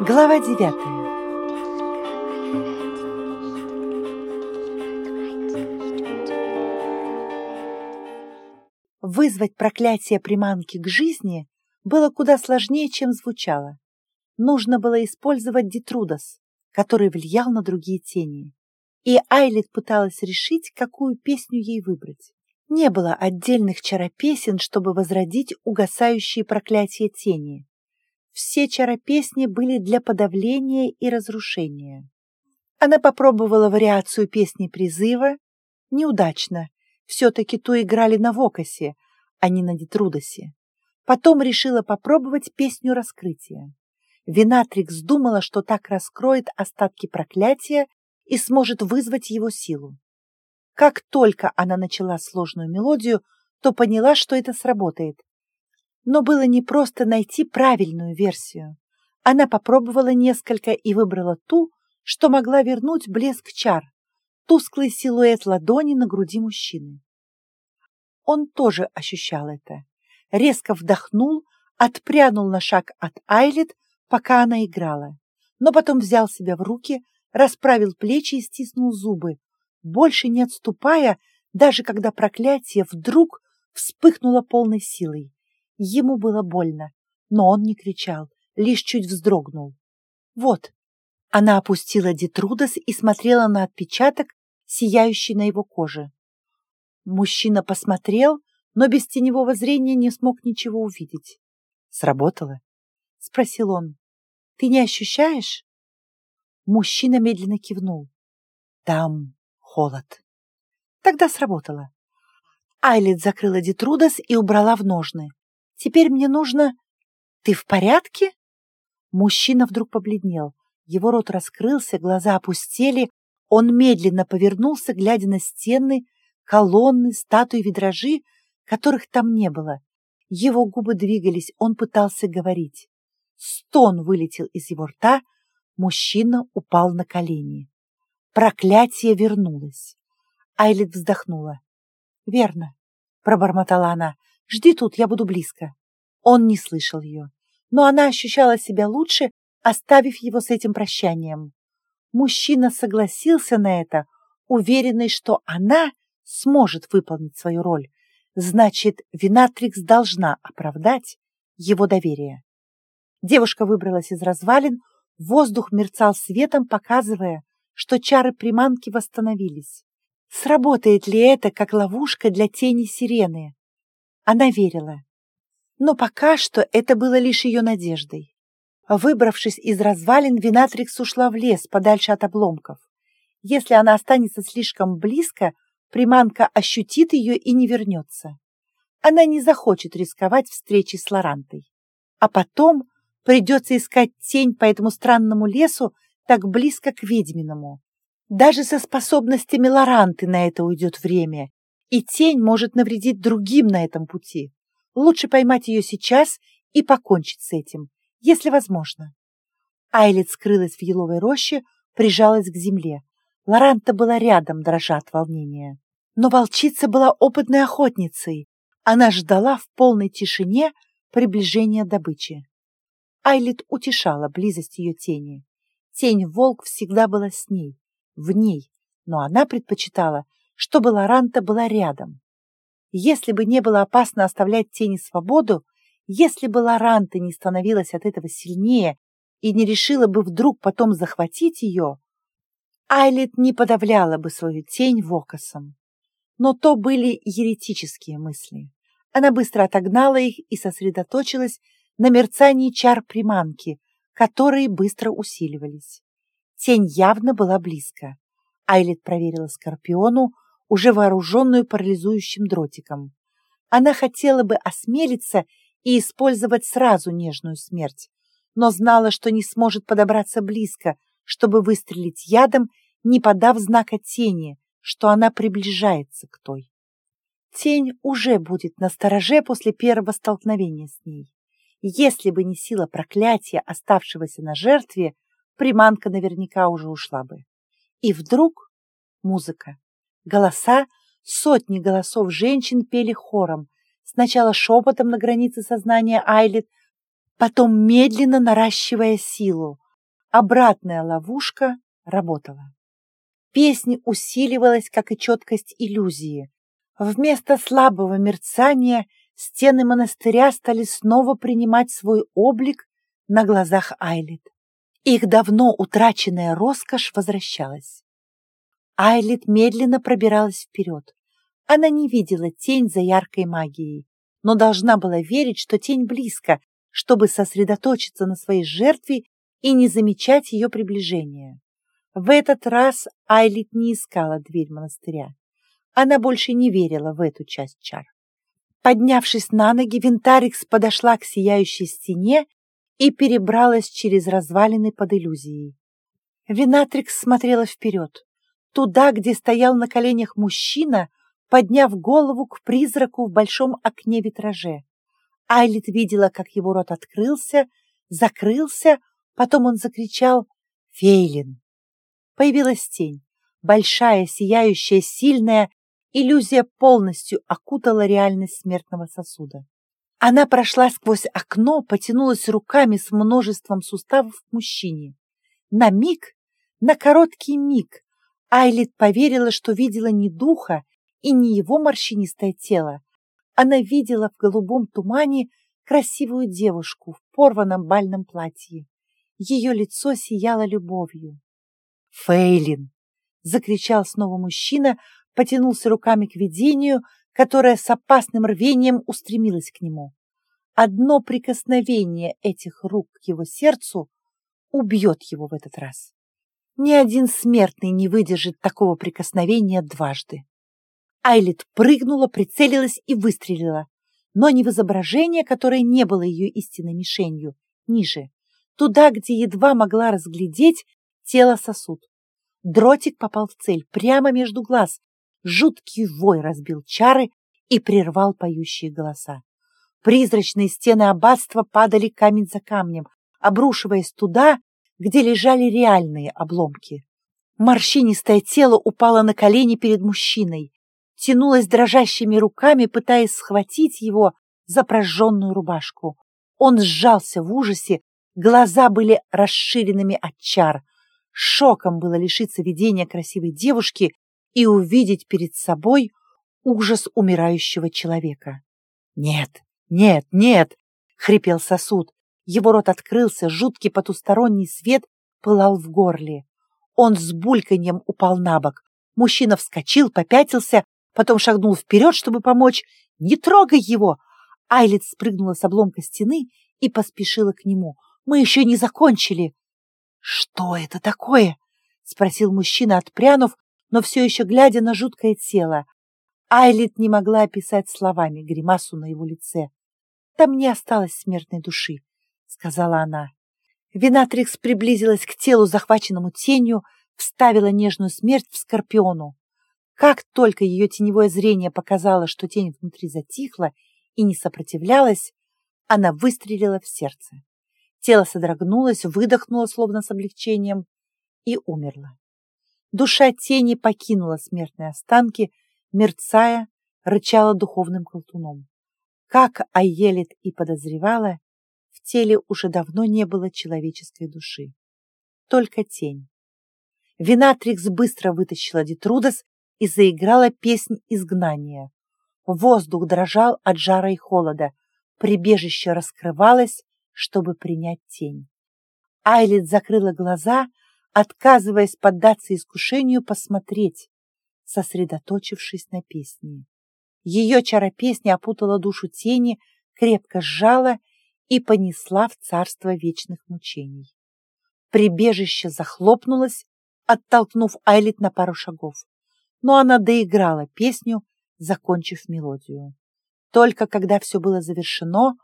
Глава девятая. Вызвать проклятие приманки к жизни было куда сложнее, чем звучало. Нужно было использовать Детрудос, который влиял на другие тени. И Айлит пыталась решить, какую песню ей выбрать. Не было отдельных чаропесен, чтобы возродить угасающие проклятия тени. Все чаропесни были для подавления и разрушения. Она попробовала вариацию песни призыва. Неудачно. Все-таки ту играли на Вокасе, а не на Детрудосе. Потом решила попробовать песню раскрытия. Винатрикс думала, что так раскроет остатки проклятия и сможет вызвать его силу. Как только она начала сложную мелодию, то поняла, что это сработает. Но было не просто найти правильную версию. Она попробовала несколько и выбрала ту, что могла вернуть блеск чар, тусклый силуэт ладони на груди мужчины. Он тоже ощущал это. Резко вдохнул, отпрянул на шаг от Айлет, пока она играла, но потом взял себя в руки, расправил плечи и стиснул зубы, больше не отступая, даже когда проклятие вдруг вспыхнуло полной силой. Ему было больно, но он не кричал, лишь чуть вздрогнул. Вот, она опустила Детрудос и смотрела на отпечаток, сияющий на его коже. Мужчина посмотрел, но без теневого зрения не смог ничего увидеть. «Сработало?» — спросил он. «Ты не ощущаешь?» Мужчина медленно кивнул. «Там холод». Тогда сработало. Айлит закрыла Детрудас и убрала в ножны. «Теперь мне нужно...» «Ты в порядке?» Мужчина вдруг побледнел. Его рот раскрылся, глаза опустели. Он медленно повернулся, глядя на стены, колонны, статуи, витражи, которых там не было. Его губы двигались, он пытался говорить. Стон вылетел из его рта, мужчина упал на колени. Проклятие вернулось. Айлит вздохнула. «Верно», — пробормотала она, — «жди тут, я буду близко». Он не слышал ее, но она ощущала себя лучше, оставив его с этим прощанием. Мужчина согласился на это, уверенный, что она сможет выполнить свою роль. Значит, Винатрикс должна оправдать его доверие. Девушка выбралась из развалин, воздух мерцал светом, показывая, что чары приманки восстановились. Сработает ли это как ловушка для тени сирены? Она верила. Но пока что это было лишь ее надеждой. Выбравшись из развалин, Винатрикс ушла в лес, подальше от обломков. Если она останется слишком близко, приманка ощутит ее и не вернется. Она не захочет рисковать встречей с Лорантой. А потом придется искать тень по этому странному лесу так близко к ведьминому. Даже со способностями Лоранты на это уйдет время, и тень может навредить другим на этом пути. Лучше поймать ее сейчас и покончить с этим, если возможно. Айлет скрылась в еловой роще, прижалась к земле. Лоранта была рядом, дрожа от волнения. Но волчица была опытной охотницей. Она ждала в полной тишине приближения добычи. Айлит утешала близость ее тени. Тень-волк всегда была с ней, в ней, но она предпочитала, чтобы Лоранта была рядом. Если бы не было опасно оставлять тени свободу, если бы Лоранта не становилась от этого сильнее и не решила бы вдруг потом захватить ее, Айлит не подавляла бы свою тень вокосом. Но то были еретические мысли. Она быстро отогнала их и сосредоточилась на мерцании чар приманки, которые быстро усиливались. Тень явно была близко. Айлет проверила Скорпиону, уже вооруженную парализующим дротиком. Она хотела бы осмелиться и использовать сразу нежную смерть, но знала, что не сможет подобраться близко, чтобы выстрелить ядом, не подав знака тени, что она приближается к той. Тень уже будет на стороже после первого столкновения с ней. Если бы не сила проклятия, оставшегося на жертве, приманка наверняка уже ушла бы. И вдруг музыка. Голоса, сотни голосов женщин пели хором, сначала шепотом на границе сознания Айлет, потом медленно наращивая силу. Обратная ловушка работала. Песня усиливалась, как и четкость иллюзии. Вместо слабого мерцания стены монастыря стали снова принимать свой облик на глазах Айлит. Их давно утраченная роскошь возвращалась. Айлит медленно пробиралась вперед. Она не видела тень за яркой магией, но должна была верить, что тень близко, чтобы сосредоточиться на своей жертве и не замечать ее приближения. В этот раз Айлит не искала дверь монастыря. Она больше не верила в эту часть чар. Поднявшись на ноги, Винтарикс подошла к сияющей стене и перебралась через развалины под иллюзией. Винатрикс смотрела вперед, туда, где стоял на коленях мужчина, подняв голову к призраку в большом окне-витраже. Айлит видела, как его рот открылся, закрылся, потом он закричал «Фейлин!». Появилась тень, большая, сияющая, сильная, иллюзия полностью окутала реальность смертного сосуда. Она прошла сквозь окно, потянулась руками с множеством суставов к мужчине. На миг, на короткий миг, Айлит поверила, что видела не духа, и не его морщинистое тело. Она видела в голубом тумане красивую девушку в порванном бальном платье. Ее лицо сияло любовью. «Фейлин!» — закричал снова мужчина, потянулся руками к видению, которое с опасным рвением устремилось к нему. Одно прикосновение этих рук к его сердцу убьет его в этот раз. Ни один смертный не выдержит такого прикосновения дважды. Айлит прыгнула, прицелилась и выстрелила, но не в изображение, которое не было ее истинной мишенью, ниже, туда, где едва могла разглядеть тело сосуд. Дротик попал в цель, прямо между глаз. Жуткий вой разбил чары и прервал поющие голоса. Призрачные стены аббатства падали камень за камнем, обрушиваясь туда, где лежали реальные обломки. Морщинистое тело упало на колени перед мужчиной тянулась дрожащими руками, пытаясь схватить его за прожженную рубашку. Он сжался в ужасе, глаза были расширенными от чар. Шоком было лишиться видения красивой девушки и увидеть перед собой ужас умирающего человека. «Нет, нет, нет!» — хрипел сосуд. Его рот открылся, жуткий потусторонний свет пылал в горле. Он с бульканьем упал на бок. Мужчина вскочил, попятился, потом шагнул вперед, чтобы помочь. «Не трогай его!» Айлит спрыгнула с обломка стены и поспешила к нему. «Мы еще не закончили!» «Что это такое?» — спросил мужчина, отпрянув, но все еще глядя на жуткое тело. Айлит не могла описать словами гримасу на его лице. «Там не осталось смертной души», — сказала она. Винатрикс приблизилась к телу, захваченному тенью, вставила нежную смерть в скорпиону. Как только ее теневое зрение показало, что тень внутри затихла и не сопротивлялась, она выстрелила в сердце. Тело содрогнулось, выдохнуло, словно с облегчением, и умерло. Душа тени покинула смертные останки, мерцая, рычала духовным колтуном. Как Айелит и подозревала, теле уже давно не было человеческой души. Только тень. Винатрикс быстро вытащила Детрудас и заиграла песнь изгнания. Воздух дрожал от жара и холода, прибежище раскрывалось, чтобы принять тень. Айлит закрыла глаза, отказываясь поддаться искушению посмотреть, сосредоточившись на песне. Ее чара песни опутала душу тени, крепко сжала и понесла в царство вечных мучений. Прибежище захлопнулось, оттолкнув Айлит на пару шагов но она доиграла песню, закончив мелодию. Только когда все было завершено,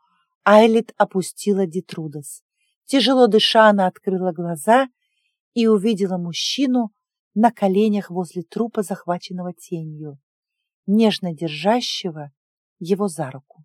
Айлит опустила Детрудас. Тяжело дыша, она открыла глаза и увидела мужчину на коленях возле трупа, захваченного тенью, нежно держащего его за руку.